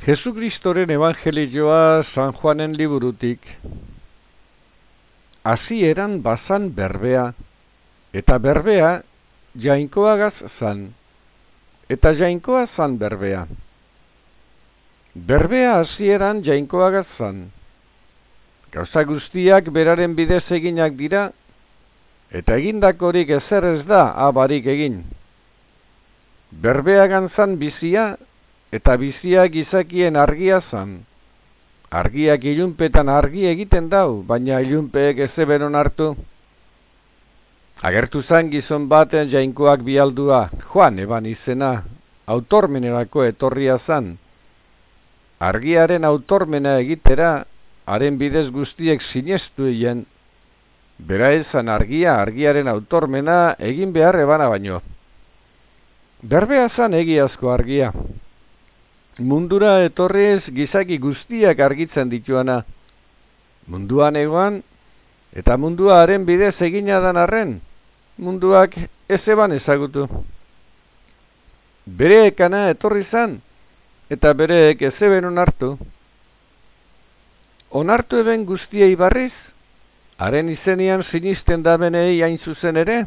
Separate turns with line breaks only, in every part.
Jesukristoren evangelioa San Juanen liburutik. Hasieran bazan berbea, eta berbea jainkoagaz zan, eta jainkoa zan berbea. Berbea hasieran jainkoagaz zan. Gauza guztiak beraren bidez eginak dira, eta egindakorik ezer ez da abarik egin. Berbea gantzan bizia, eta biziak izakien argia zan. Argiak ilunpetan argi egiten dau, baina ilunpeek ezeberon hartu. Agertu zan gizon baten jainkoak bialdua, joan eban izena, autormenerako etorria zan. Argiaren autormena egitera, haren bidez guztiek sinestu egin, bera ezan argia, argiaren autormena egin behar ebana baino. Berbea zan egiazko argia mundura etorrez gizaki guztiak argitzen dituana. Munduan egoan, eta munduaren bidez egina dan arren, munduak ez eban ezagutu. Bere ekana etorri zan, eta bereek ez eben onartu. Onartu eben guztiei barriz, haren izenian sinisten da benei hain zuzen ere,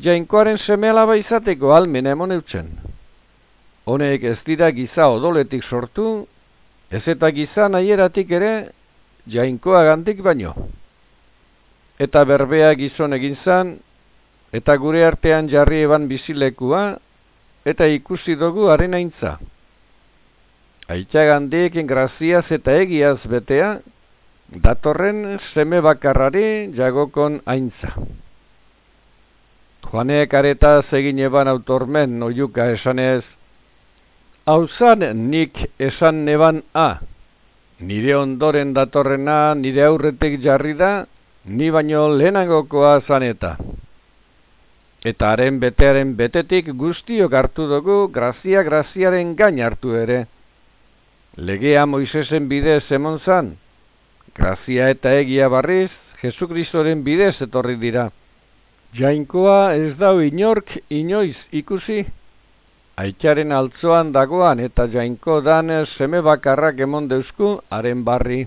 jainkoaren semealaba izateko almen emon eutzen. Honek ez dira giza odoletik sortu, ez eta giza nahieratik ere jainkoa gantik baino. Eta berbea gizon egin zan, eta gure artean jarri eban bizilekua, eta ikusi dugu haren aintza. Aitzagandik graziaz eta egiaz betea, datorren seme bakarrari jagokon aintza. Joanek areta egin eban autormen oiuka esanez, Hauzan nik esan neban a, nire ondoren datorrena nire aurretik jarri da, ni baino lehenagokoa zaneta. Eta haren betearen betetik guztiok hartu dugu grazia graziaren gain hartu ere. Legea Moisesen bidez emon zan, grazia eta egia barriz, Jesukristoren bidez etorri dira. Jainkoa ez dau inork inoiz ikusi, Aitaren altzoan dagoan eta jainko dan seme bakarrak emon deusku haren barri.